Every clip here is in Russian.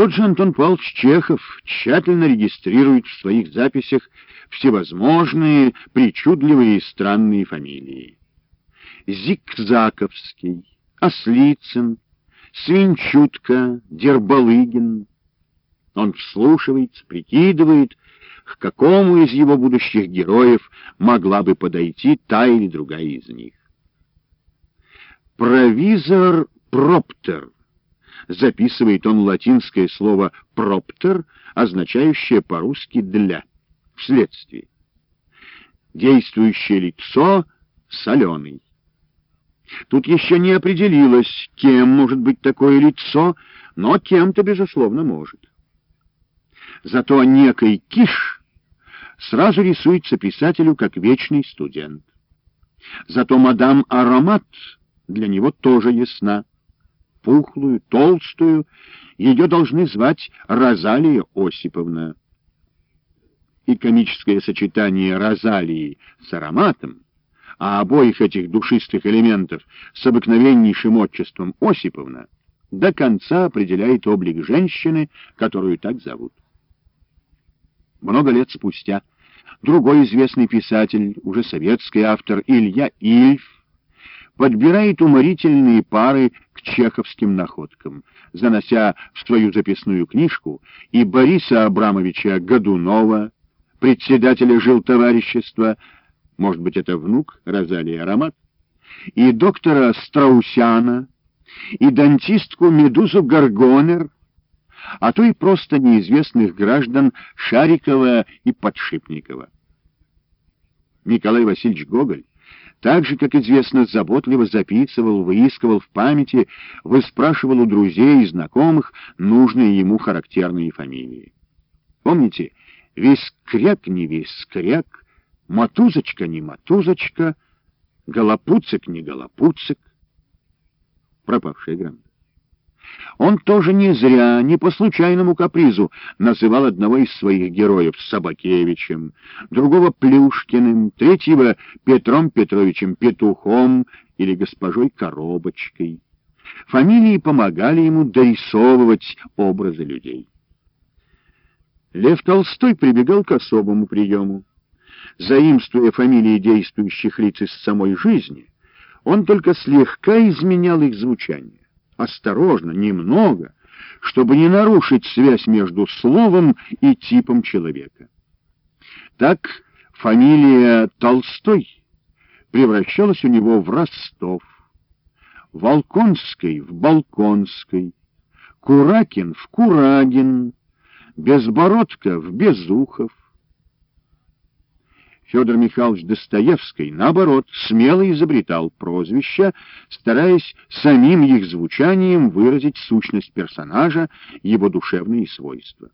Тот же Антон Павлович Чехов тщательно регистрирует в своих записях всевозможные причудливые и странные фамилии. Зигзаковский, Ослицын, Свинчутка, Дербалыгин. Он вслушивается, прикидывает, к какому из его будущих героев могла бы подойти та или другая из них. Провизор проптер. Записывает он латинское слово проптер, означающее по-русски «для», вследствие. Действующее лицо — соленый. Тут еще не определилось, кем может быть такое лицо, но кем-то, безусловно, может. Зато некий Киш сразу рисуется писателю как вечный студент. Зато мадам Аромат для него тоже ясна. Пухлую, толстую, ее должны звать Розалия Осиповна. И комическое сочетание Розалии с ароматом, а обоих этих душистых элементов с обыкновеннейшим отчеством Осиповна, до конца определяет облик женщины, которую так зовут. Много лет спустя другой известный писатель, уже советский автор Илья Ильф, подбирает уморительные пары чеховским находкам, занося в свою записную книжку и Бориса Абрамовича Годунова, председателя жилтоварищества, может быть, это внук Розалии Аромат, и доктора Страусяна, и дантистку Медузу Гаргонер, а то и просто неизвестных граждан Шарикова и Подшипникова. Николай Васильевич Гоголь, так же, как известно, заботливо записывал, выискивал в памяти, выспрашивал у друзей и знакомых нужные ему характерные фамилии. Помните, весь кряк не весь кряк, матузочка не матузочка, голопуцик не голопуцик. Пропавшая грамота. Он тоже не зря, не по случайному капризу называл одного из своих героев Собакевичем, другого Плюшкиным, третьего Петром Петровичем Петухом или госпожой Коробочкой. Фамилии помогали ему дорисовывать образы людей. Лев Толстой прибегал к особому приему. Заимствуя фамилии действующих лиц из самой жизни, он только слегка изменял их звучание осторожно, немного, чтобы не нарушить связь между словом и типом человека. Так фамилия Толстой превращалась у него в Ростов, Волконской в Балконской, Куракин в Курагин, Безбородко в Безухов, Федор Михайлович Достоевский, наоборот, смело изобретал прозвища, стараясь самим их звучанием выразить сущность персонажа, его душевные свойства.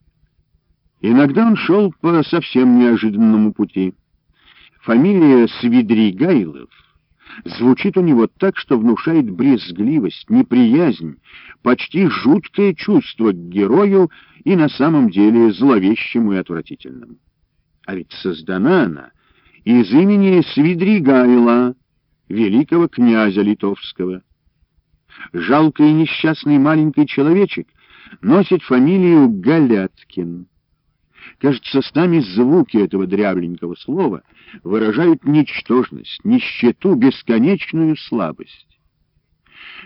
Иногда он шел по совсем неожиданному пути. Фамилия Свидригайлов звучит у него так, что внушает брезгливость, неприязнь, почти жуткое чувство к герою и на самом деле зловещему и отвратительному. А ведь создана она из имени Свидригайла, великого князя литовского. Жалкий и несчастный маленький человечек носит фамилию Галяткин. Кажется, сами звуки этого дрябленького слова выражают ничтожность, нищету, бесконечную слабость.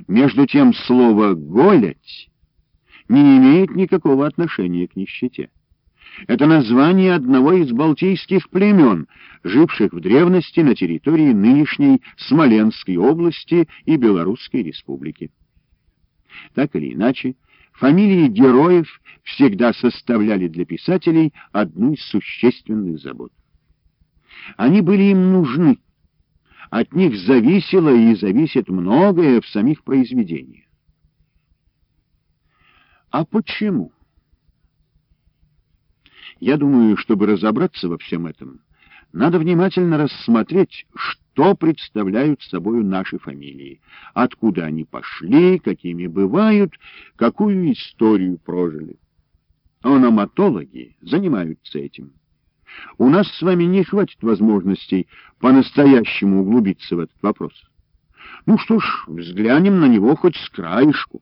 Между тем слово «голять» не имеет никакого отношения к нищете. Это название одного из балтийских племен, живших в древности на территории нынешней Смоленской области и Белорусской республики. Так или иначе, фамилии героев всегда составляли для писателей одну из существенных забот. Они были им нужны. От них зависело и зависит многое в самих произведениях. А почему? Я думаю, чтобы разобраться во всем этом, надо внимательно рассмотреть, что представляют собою наши фамилии, откуда они пошли, какими бывают, какую историю прожили. Ономатологи занимаются этим. У нас с вами не хватит возможностей по-настоящему углубиться в этот вопрос. Ну что ж, взглянем на него хоть с краешку.